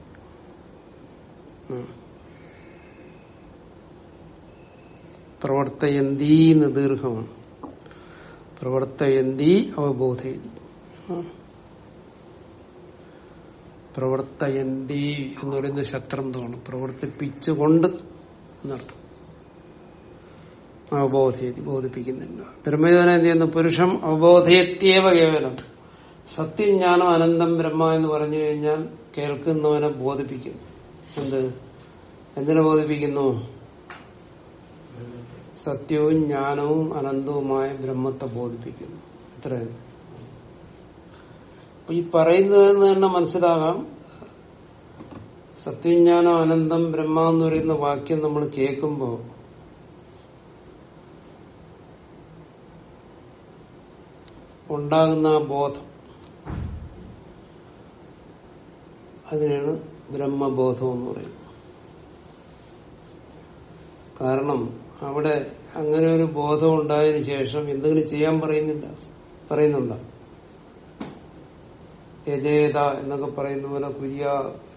[SPEAKER 1] പ്രവർത്തയന്തി എന്ന് ദീർഘമാണ്. പ്രവർത്തയന്തി അവബോധയതി. പ്രവർത്തയന്തി എന്ന് പറയുന്ന ശത്രുന്താണ് പ്രവർത്തിപ്പിച്ചുകൊണ്ട് എന്നർത്ഥം അവബോധയത്തി ബോധിപ്പിക്കുന്നില്ല. ബ്രഹ്മജ്ഞാനം എന്ത് ചെയ്യുന്നു പുരുഷം അവബോധയത്യേവ കേവലം. സത്യം ജ്ഞാനം അനന്തം ബ്രഹ്മ എന്ന് പറഞ്ഞു കഴിഞ്ഞാൽ കേൾക്കുന്നവനെ ബോധിപ്പിക്കുന്നു എന്ത്? എന്തിനെ ബോധിപ്പിക്കുന്നു? സത്യവും ജ്ഞാനവും അനന്തവുമായ ബ്രഹ്മത്തെ ബോധിപ്പിക്കുന്നു. ഇത്രയും അപ്പൊ ഈ പറയുന്നതെന്ന് തന്നെ മനസ്സിലാകാം. സത്യജ്ഞാനം അനന്തം ബ്രഹ്മ എന്ന് പറയുന്ന വാക്യം നമ്മൾ കേൾക്കുമ്പോൾ ഉണ്ടാകുന്ന ആ ബോധം. അതിനാണ് ബ്രഹ്മബോധം എന്ന് പറയുന്നത്. കാരണം അവിടെ അങ്ങനെ ഒരു ബോധം ഉണ്ടായതിനു ശേഷം എന്തെങ്കിലും ചെയ്യാൻ പറയുന്നില്ല പറയുന്നുണ്ടോ? യജേത എന്നൊക്കെ പറയുന്ന പോലെ കുര്യ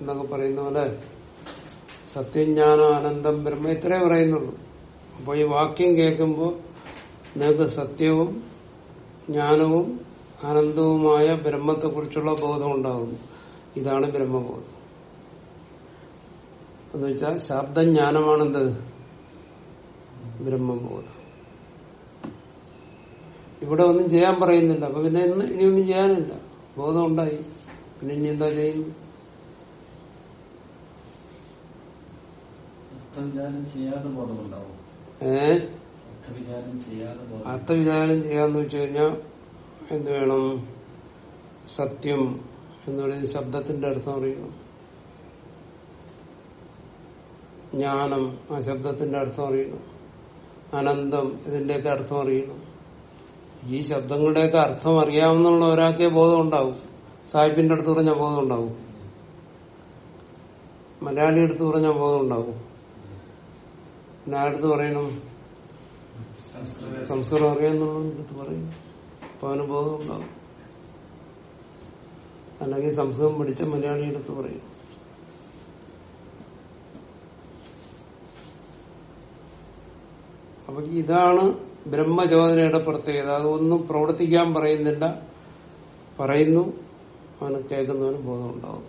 [SPEAKER 1] എന്നൊക്കെ പറയുന്ന പോലെ സത്യജ്ഞാന അനന്തം ബ്രഹ്മ ഇത്രേ പറയുന്നുള്ളൂ. അപ്പോൾ ഈ വാക്യം കേൾക്കുമ്പോൾ നിങ്ങൾക്ക് സത്യവും ജ്ഞാനവും ആനന്ദവുമായ ബ്രഹ്മത്തെക്കുറിച്ചുള്ള ബോധം ഉണ്ടാകുന്നു. ഇതാണ് ബ്രഹ്മബോധം. എന്ന് വെച്ചാൽ ശബ്ദജ്ഞാനമാണെന്ത്? ബ്രഹ്മബോധം. ഇവിടെ ഒന്നും ചെയ്യാൻ പറയുന്നില്ല. അപ്പൊ പിന്നെ ഇനിയൊന്നും ചെയ്യാനില്ല. ബോധം ഉണ്ടായി പിന്നെ ഇനി എന്താ
[SPEAKER 2] ബോധം.
[SPEAKER 1] അർത്ഥവിചാരം ചെയ്യാന്ന് വെച്ച് കഴിഞ്ഞാൽ എന്ത് വേണം? സത്യം എന്ന് പറയുന്ന ശബ്ദത്തിന്റെ അർത്ഥം അറിയണം ജ്ഞാനം ആ ശബ്ദത്തിന്റെ അർത്ഥം അറിയണം അനന്തം ഇതിന്റെയൊക്കെ അർത്ഥം അറിയണം ഈ ശബ്ദങ്ങളുടെയൊക്കെ അർത്ഥം അറിയാവുന്ന ഒരാൾക്കേ ബോധം ഉണ്ടാവും. സാഹിബിന്റെ അടുത്ത് പറഞ്ഞ ബോധം ഉണ്ടാവും. മലയാളി എടുത്ത് പറഞ്ഞ ബോധം ഉണ്ടാവും. പിന്നെ ആരടുത്ത് പറയണം?
[SPEAKER 2] സംസ്കൃത
[SPEAKER 1] എടുത്ത് പറയും. അപ്പൊ അവന് ബോധം ഉണ്ടാവും. അല്ലെങ്കിൽ സംസ്കൃതം പഠിച്ച മലയാളിയുടെ അടുത്ത് പറയും. അപ്പൊ ഇതാണ് ബ്രഹ്മചോദനയുടെ പ്രത്യേകത അതൊന്നും പ്രവർത്തിക്കാൻ പറയുന്നില്ല. പറയുന്നു. അവന് കേൾക്കുന്നവന് ബോധം ഉണ്ടാവും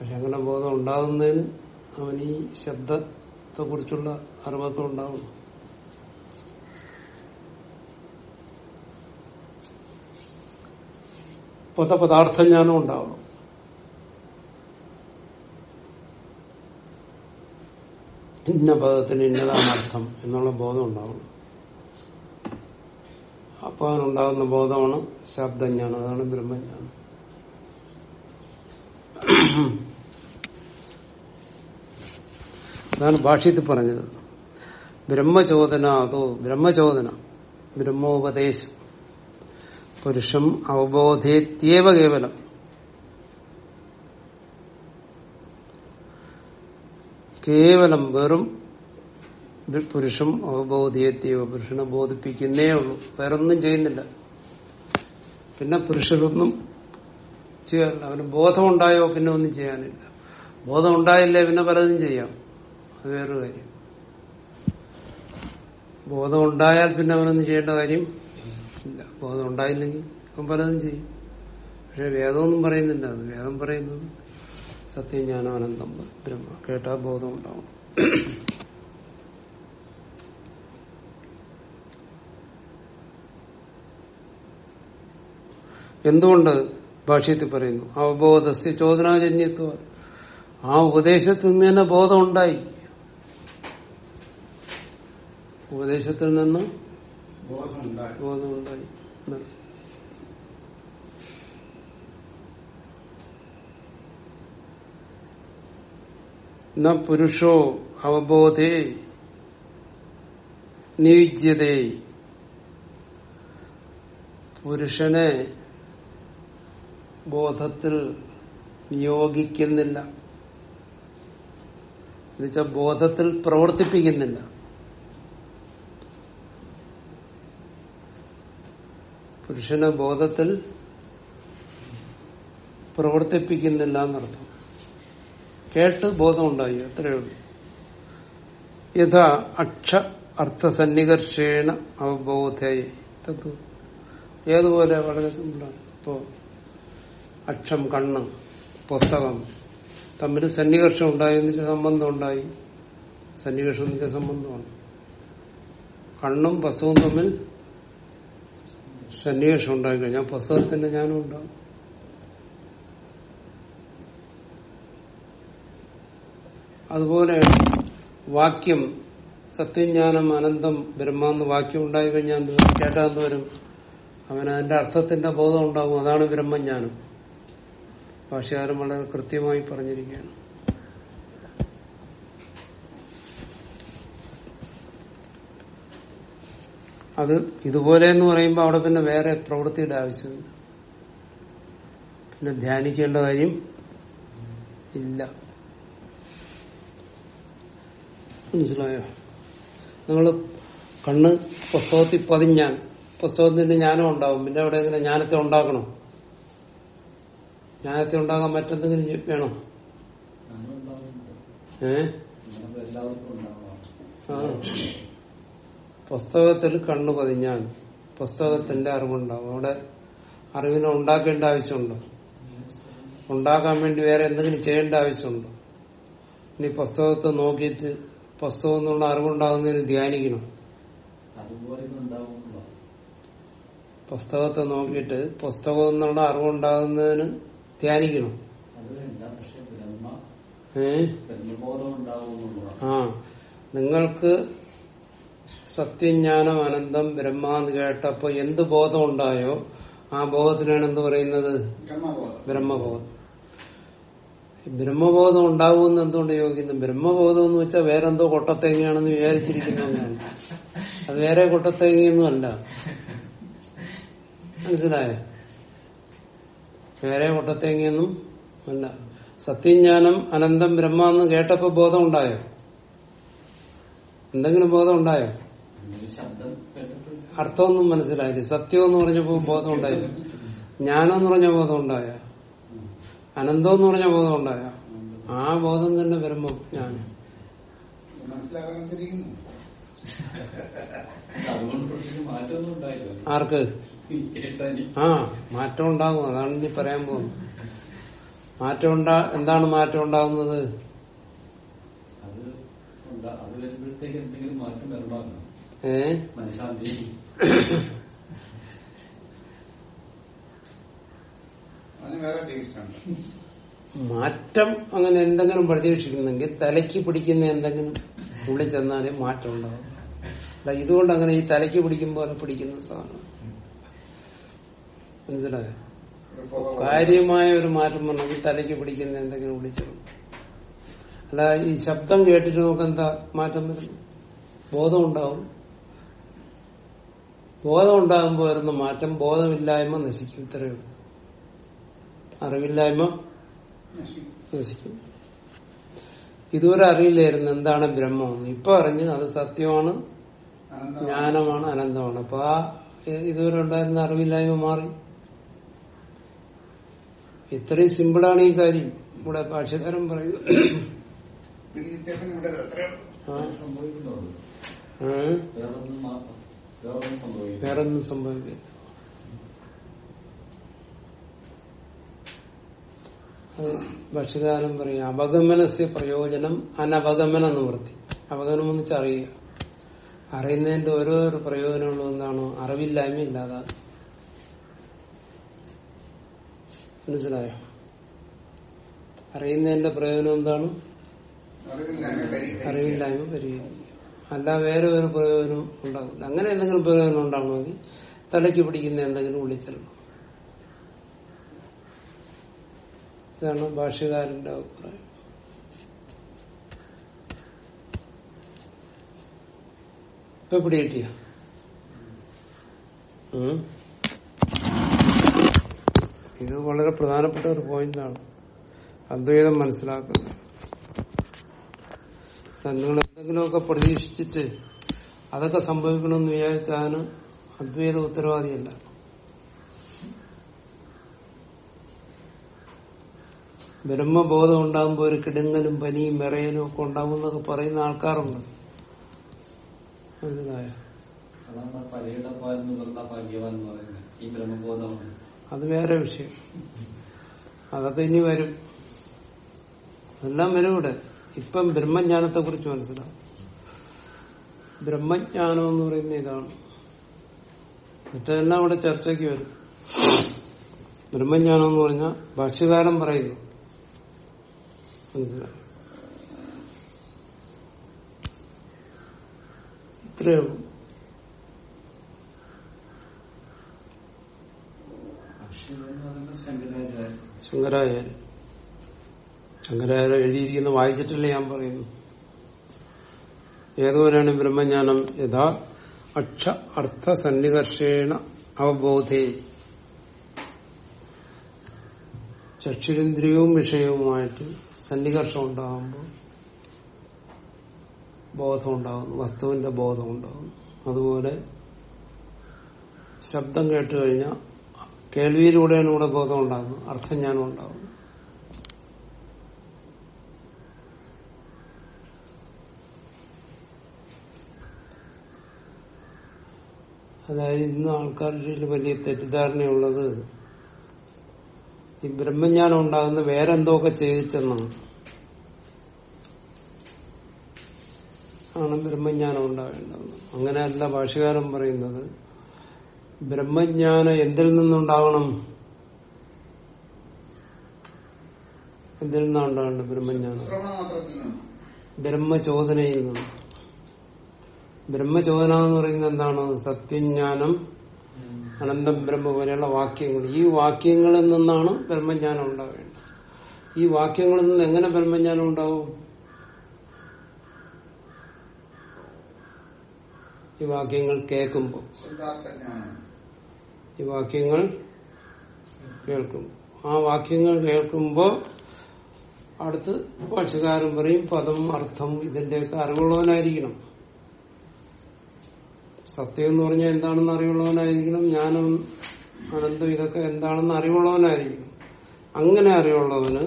[SPEAKER 1] പക്ഷെ അങ്ങനെ ബോധം ഉണ്ടാകുന്നതിന് അവൻ ഈ ശബ്ദത്തെ കുറിച്ചുള്ള അറിവൊക്കെ ഉണ്ടാവണം പദപദാർത്ഥജ്ഞാനം ഉണ്ടാവണം. ഇന്ന പദത്തിന് ഇന്നതാണ് അർത്ഥം എന്നുള്ള ബോധം ഉണ്ടാവണം. അപ്പൊ അതിനുണ്ടാകുന്ന ബോധമാണ് ശബ്ദജ്ഞാനം. അതാണ് ബ്രഹ്മജ്ഞാനം. അതാണ് ഭാഷ്യത്തിൽ പറഞ്ഞത്. ബ്രഹ്മചോദന അതോ ബ്രഹ്മചോദന ബ്രഹ്മോപദേശം പുരുഷം അവബോധേത്യേവ കേവലം. കേവലം വെറും പുരുഷം അവബോധീയത്യേവ പുരുഷനെ ബോധിപ്പിക്കുന്നേ ഉള്ളൂ. വേറൊന്നും ചെയ്യുന്നില്ല. പിന്നെ പുരുഷനൊന്നും ചെയ്യാറില്ല. അവന് ബോധമുണ്ടായോ പിന്നെ ഒന്നും ചെയ്യാനില്ല. ബോധം ഉണ്ടായില്ലേ പിന്നെ പലതും ചെയ്യാം. അത് വേറൊരു കാര്യം. ബോധം ഉണ്ടായാൽ പിന്നെ അവനൊന്നും ചെയ്യേണ്ട കാര്യം ഇല്ല. ബോധം ഉണ്ടായില്ലെങ്കിൽ അവൻ പലതും ചെയ്യും. പക്ഷെ വേദമൊന്നും പറയുന്നില്ല. അത് വേദം പറയുന്നത് സത്യജ്ഞാനാനന്ദം ബ്രഹ്മ. കേട്ടാ ബോധം ഉണ്ടാവും എന്തുകൊണ്ട് ഭാഷ്യത്തിൽ പറയുന്നു? അവബോധസ്യ ചോദനാജന്യത്വ. ആ ഉപദേശത്തിൽ നിന്ന് തന്നെ ബോധം ഉണ്ടായി ഉപദേശത്തിൽ നിന്ന്
[SPEAKER 3] ബോധമുണ്ടായി.
[SPEAKER 1] ബോധമുണ്ടായി. ന പുരുഷോ അവബോധേ നിയുജ്യതേ പുരുഷനെ ബോധത്തിൽ നിയോഗിക്കുന്നില്ല. എന്നുവെച്ചാൽ ബോധത്തിൽ പ്രവർത്തിപ്പിക്കുന്നില്ല. പുരുഷനെ ബോധത്തിൽ പ്രവർത്തിപ്പിക്കുന്നില്ല എന്നർത്ഥം. കേട്ട് ബോധമുണ്ടായി അത്രയേ ഉള്ളൂ. യഥാ അക്ഷ അർത്ഥസന്നികർഷേണ അവബോധേ തത്വം ഏതുപോലെ വളരെ സിമ്പിളാണ്. ഇപ്പോ അക്ഷം കണ്ണ് പുസ്തകം തമ്മിൽ സന്നികർഷം ഉണ്ടായി എന്നിട്ട് സംബന്ധം ഉണ്ടായി സന്നികർഷം എന്ന് വെച്ചാൽ സംബന്ധമാണ്. കണ്ണും പുസ്തകവും തമ്മിൽ സന്നിവേഷം ഉണ്ടായി കഴിഞ്ഞാൽ പുസ്തകത്തിന്റെ ജ്ഞാനം ഉണ്ടാവും. അതുപോലെ വാക്യം സത്യജ്ഞാനം അനന്തം ബ്രഹ്മാന്ന് വാക്യം ഉണ്ടായി കഴിഞ്ഞാൽ കേട്ടാൽ വരും? അവന് അതിന്റെ അർത്ഥത്തിന്റെ ബോധം ഉണ്ടാകും. അതാണ് ബ്രഹ്മജ്ഞാനം. ഭാഷകാരം വളരെ കൃത്യമായി പറഞ്ഞിരിക്കുകയാണ്. അത് ഇതുപോലെ എന്ന് പറയുമ്പോൾ അവിടെ പിന്നെ വേറെ പ്രവൃത്തിയുടെ ആവശ്യമില്ല. പിന്നെ ധ്യാനിക്കേണ്ട കാര്യം ഇല്ല. മനസ്സിലായോ? നിങ്ങൾ കണ്ണ് പുസ്തകത്തിൽ പതിഞ്ഞാൽ പുസ്തകത്തിന്റെ ജ്ഞാനം ഉണ്ടാവും. പിന്നെ അവിടെ എങ്ങനെ ജ്ഞാനത്തെ ഉണ്ടാക്കണം? ജ്ഞാനത്തെ ഉണ്ടാകാൻ മറ്റെന്തെങ്കിലും വേണോ? ഏ? ആ. പുസ്തകത്തിൽ കണ്ണു പതിഞ്ഞാൽ പുസ്തകത്തിന്റെ അറിവുണ്ടാവും. അവിടെ അറിവിനെ ഉണ്ടാക്കേണ്ട ആവശ്യമുണ്ടോ? ഉണ്ടാക്കാൻ വേണ്ടി വേറെ എന്തെങ്കിലും ചെയ്യേണ്ട ആവശ്യമുണ്ടോ? ഇനി പുസ്തകത്തെ നോക്കിയിട്ട് പുസ്തകം എന്നുള്ള അറിവുണ്ടാകുന്നതിന് ധ്യാനിക്കണം. പുസ്തകത്തെ നോക്കിയിട്ട് പുസ്തകം എന്നുള്ള അറിവുണ്ടാകുന്നതിന് ധ്യാനിക്കണം. ഏ? ആ. നിങ്ങൾക്ക് സത്യജ്ഞാനം അനന്തം ബ്രഹ്മ എന്ന് കേട്ടപ്പോ എന്ത് ബോധം ഉണ്ടായോ? ആ ബോധത്തിനാണ് എന്ത് പറയുന്നത്?
[SPEAKER 3] ബ്രഹ്മബോധം.
[SPEAKER 1] ബ്രഹ്മബോധം ഉണ്ടാകുമെന്ന് എന്തുകൊണ്ട് യോഗിക്കുന്നു ബ്രഹ്മബോധം എന്ന് വെച്ചാൽ വേറെന്തോ കൊട്ടത്തേങ്ങയാണെന്ന് വിചാരിച്ചിരിക്കുന്നതാണ് അത് വേറെ കൊട്ടത്തേങ്ങയൊന്നും അല്ല. മനസ്സിലായോ? വേറെ കൊട്ടത്തേങ്ങയൊന്നും അല്ല. സത്യജ്ഞാനം അനന്തം ബ്രഹ്മ എന്ന് കേട്ടപ്പോ ബോധം ഉണ്ടായോ? എന്തെങ്കിലും ബോധം ഉണ്ടായോ? അർത്ഥമൊന്നും മനസ്സിലായില്ല. സത്യം എന്ന് പറഞ്ഞപ്പോ ബോധം ഉണ്ടായില്ല. ജ്ഞാനം എന്ന് പറഞ്ഞ ബോധം ഉണ്ടായ? അനന്തം എന്ന് പറഞ്ഞ ബോധം ഉണ്ടായ? ആ ബോധം തന്നെ വരുമ്പോ
[SPEAKER 2] ഞാൻ.
[SPEAKER 1] ആർക്ക്? ആ മാറ്റം ഉണ്ടാകും. അതാണ് നീ പറയാൻ പോകുന്നത്. മാറ്റം ഉണ്ടാ എന്താണ് മാറ്റം ഉണ്ടാകുന്നത്? ഏ?
[SPEAKER 2] മനഃശാന്തി
[SPEAKER 3] അതിന് വേറെ ചികിത്സയുണ്ട്
[SPEAKER 1] മാറ്റം അങ്ങനെ എന്തെങ്കിലും പ്രതീക്ഷിക്കുന്നെങ്കിൽ തലയ്ക്ക് പിടിക്കുന്ന എന്തെങ്കിലും ഉള്ളിൽ ചെന്നാലേ മാറ്റം ഉണ്ടാവും അല്ല ഇതുകൊണ്ട് അങ്ങനെ ഈ തലയ്ക്ക് പിടിക്കുമ്പോൾ പിടിക്കുന്ന സാധനം. മനസ്സിലായോ. കാര്യമായ ഒരു മാറ്റം വന്നെങ്കിൽ തലയ്ക്ക് പിടിക്കുന്ന എന്തെങ്കിലും വിളിച്ചു അല്ല ഈ ശബ്ദം കേട്ടിട്ട് നമുക്ക് എന്താ മാറ്റം വരുന്നു ബോധം ഉണ്ടാവും. ബോധം ഉണ്ടാകുമ്പോൾ വരുന്ന മാറ്റം ബോധമില്ലായ്മ നശിക്കും. ഇത്രയേ ഉള്ളൂ. അറിവില്ലായ്മ?
[SPEAKER 3] നശിക്കും.
[SPEAKER 1] ഇതുവരെ അറിയില്ലായിരുന്നു എന്താണ് ബ്രഹ്മം ഇപ്പൊ അറിഞ്ഞ് അത് സത്യമാണ്. ജ്ഞാനമാണ് അനന്തമാണ്. അപ്പൊ ആ ഇതുവരെ ഉണ്ടായിരുന്ന അറിവില്ലായ്മ മാറി. ഇത്രയും സിമ്പിളാണ് ഈ കാര്യം. ഇവിടെ ഭാഷകാരൻ പറയുന്നു.
[SPEAKER 2] വേറൊന്നും
[SPEAKER 1] സംഭവിക്കില്ല. ഭക്ഷ്യകാലം പറയും അപഗമനസ്യ പ്രയോജനം അനവഗമന നിവൃത്തി. അപഗമനം എന്ന് വെച്ചാൽ അറിയുക. അറിയുന്നതിന്റെ ഓരോരോ പ്രയോജനങ്ങളും എന്താണ്? അറിവില്ലായ്മ ഇല്ലാതാകും. മനസ്സിലായോ? അറിയുന്നതിന്റെ പ്രയോജനം എന്താണ്?
[SPEAKER 3] അറിവില്ലായ്മ
[SPEAKER 1] പരിഹരിക്കും അല്ല വേറെ ഒരു പ്രയോജനം ഉണ്ടാകില്ല അങ്ങനെ എന്തെങ്കിലും പ്രയോജനം ഉണ്ടാകണമെങ്കിൽ തലയ്ക്ക് പിടിക്കുന്ന എന്തെങ്കിലും വിളിച്ചല്ലോ ഇതാണ് ഭാഷകാരന്റെ അഭിപ്രായം. ഇപ്പൊ പിടികിട്ടിയ ഇത് വളരെ പ്രധാനപ്പെട്ട ഒരു പോയിന്റാണ്. അദ്വൈതം മനസ്സിലാക്കുന്നത് നിങ്ങൾ എന്തെങ്കിലുമൊക്കെ പ്രതീക്ഷിച്ചിട്ട് അതൊക്കെ സംഭവിക്കണമെന്ന് വിചാരിച്ചാണ് അദ്വൈത ഉത്തരവാദിയല്ല. ബ്രഹ്മബോധം ഉണ്ടാകുമ്പോൾ ഒരു കിടുങ്ങലും പനിയും വിറയലും ഒക്കെ ഉണ്ടാകും എന്നൊക്കെ പറയുന്ന ആൾക്കാരുണ്ട്. അത് വേറെ വിഷയം. അതൊക്കെ ഇനി വരും. എല്ലാം വരും ഇവിടെ. ഇപ്പം ബ്രഹ്മജ്ഞാനത്തെ കുറിച്ച് മനസ്സിലാവും. ബ്രഹ്മജ്ഞാനം എന്ന് പറയുന്ന ഇതാണ്. മറ്റെല്ലാം ഇവിടെ ചർച്ചയ്ക്ക് വരും. ബ്രഹ്മജ്ഞാനം എന്ന് പറഞ്ഞാൽ ഭക്ഷ്യകാലം പറയുന്നു. ഇത്രയേ
[SPEAKER 2] ശങ്കരാചാര്യ
[SPEAKER 1] എഴുതിയിരിക്കുന്ന വായിച്ചിട്ടില്ല ഞാൻ പറയുന്നു ഏതോരാണ് ബ്രഹ്മജ്ഞാനം? യഥാ അക്ഷ അർത്ഥ സന്നികർഷേണ അവബോധേ. ചക്ഷുരേന്ദ്രിയവും വിഷയവുമായിട്ട് സന്നികർഷം ഉണ്ടാകുമ്പോൾ ബോധം ഉണ്ടാകുന്നു വസ്തുവിന്റെ ബോധം ഉണ്ടാകുന്നു അതുപോലെ ശബ്ദം കേട്ടു കഴിഞ്ഞാൽ കേൾവിയിലൂടെയാണ് ഇവിടെ ബോധം ഉണ്ടാകുന്നത് അർത്ഥജ്ഞാനം ഉണ്ടാകുന്നു. അതായത് ഇന്ന് ആൾക്കാരുടെ വലിയ തെറ്റിദ്ധാരണയുള്ളത് ഈ ബ്രഹ്മജ്ഞാനം ഉണ്ടാകുന്ന വേറെന്തോക്കെ ചെയ്തിട്ടെന്നാണ് ആണ് ബ്രഹ്മജ്ഞാനം ഉണ്ടാവേണ്ടത് അങ്ങനെയല്ല ഭാഷകാരൻ പറയുന്നത്. ബ്രഹ്മജ്ഞാനം എന്തിൽ നിന്നുണ്ടാവണം? എന്തിൽ നിന്നാണ് ഉണ്ടാവേണ്ടത് ബ്രഹ്മജ്ഞാനം? ബ്രഹ്മചോദനയിൽ നിന്ന് ബ്രഹ്മചോദന എന്ന് പറയുന്നത് എന്താണ്? സത്യജ്ഞാനം അനന്തം ബ്രഹ്മ പോലെയുള്ള വാക്യങ്ങൾ. ഈ വാക്യങ്ങളിൽ നിന്നാണ് ബ്രഹ്മജ്ഞാനം ഉണ്ടാവേണ്ടത്. ഈ വാക്യങ്ങളിൽ നിന്ന് എങ്ങനെ ബ്രഹ്മജ്ഞാനം ഉണ്ടാവും? ഈ വാക്യങ്ങൾ കേൾക്കുമ്പോൾ. ഈ വാക്യങ്ങൾ കേൾക്കും ആ വാക്യങ്ങൾ കേൾക്കുമ്പോൾ അടുത്ത് ഭാഷകാരൻ പറയും പദം അർത്ഥം ഇതിന്റെയൊക്കെ അറിവുള്ളവനായിരിക്കണം. സത്യം എന്ന് പറഞ്ഞാൽ എന്താണെന്ന് അറിവുള്ളവനായിരിക്കണം. ജ്ഞാനം അനന്തം ഇതൊക്കെ എന്താണെന്ന് അറിവുള്ളവനായിരിക്കും അങ്ങനെ അറിവുള്ളവന്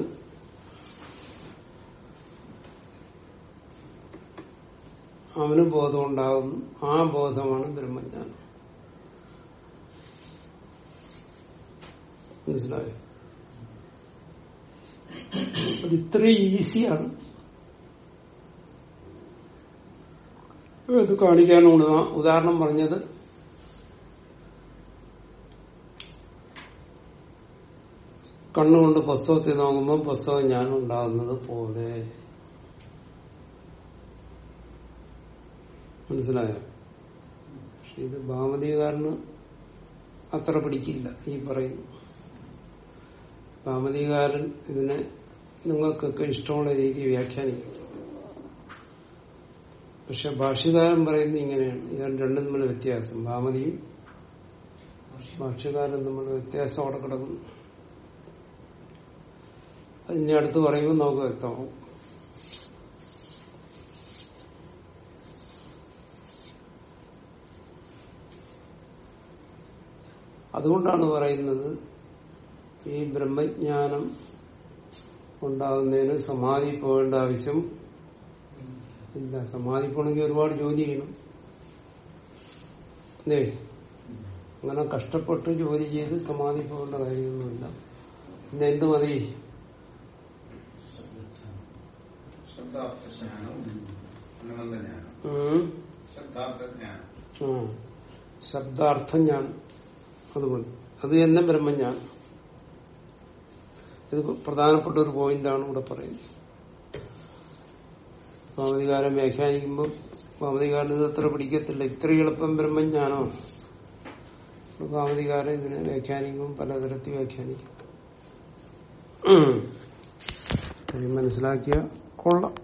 [SPEAKER 1] അവന് ബോധം ഉണ്ടാകുന്നു ആ ബോധമാണ് ബ്രഹ്മജ്ഞാനം. മനസ്സിലായോ? അത് ഇത്രയും ഈസിയാണ് ഇത് കാണിക്കാനുള്ള ഉദാഹരണം പറഞ്ഞത്. കണ്ണുകൊണ്ട് പുസ്തകത്തിൽ നോക്കുമ്പോൾ പുസ്തകം ഞാൻ ഉണ്ടാകുന്നത് പോലെ. മനസ്സിലായോ? പക്ഷെ ഇത് ഭാമതികാരന് അത്ര പിടിക്കില്ല ഈ പറയുന്നു. ഭാമതികാരൻ ഇതിനെ നിങ്ങൾക്കൊക്കെ ഇഷ്ടമുള്ള രീതി വ്യാഖ്യാനിക്കും പക്ഷെ ഭാഷ്യകാരൻ പറയുന്നത് ഇങ്ങനെയാണ്. ഇതാണ് രണ്ടും തമ്മിൽ വ്യത്യാസം. ഭാമതിയും ഭാഷ്യകാരൻ തമ്മിൽ വ്യത്യാസം അവിടെ കിടക്കുന്നു. അതിന്റെ അടുത്ത് പറയുമ്പോൾ നമുക്ക് വ്യക്തമാവും. അതുകൊണ്ടാണ് പറയുന്നത് ഈ ബ്രഹ്മജ്ഞാനം ഉണ്ടാകുന്നതിന് സമാധി പോകേണ്ട ആവശ്യം ഇല്ല സമാധി പോണെങ്കിൽ ഒരുപാട് ജോലി ചെയ്യണം. അല്ലേ? അങ്ങനെ കഷ്ടപ്പെട്ട് ജോലി ചെയ്ത് സമാധി പോകേണ്ട കാര്യമൊന്നുമില്ല. പിന്നെ എന്ത് മതി?
[SPEAKER 3] ശബ്ദാർത്ഥ
[SPEAKER 1] ഞാൻ അത് മതി അത് തന്നെ ഞാൻ ഇത് പ്രധാനപ്പെട്ട ഒരു പോയിന്റാണ് ഇവിടെ പറയുന്നത്. ഭാമതികാരൻ വ്യാഖ്യാനിക്കുമ്പോൾ ഭാവതികാരൻ ഇത് അത്ര പിടിക്കത്തില്ല. ഇത്ര എളുപ്പം ബ്രഹ്മജ്ഞാനോ? ഭാവതികാരൻ ഇതിനെ വ്യാഖ്യാനിക്കുമ്പോൾ പലതരത്തിൽ വ്യാഖ്യാനിക്കും. മനസ്സിലാക്കിയ കൊള്ളാം.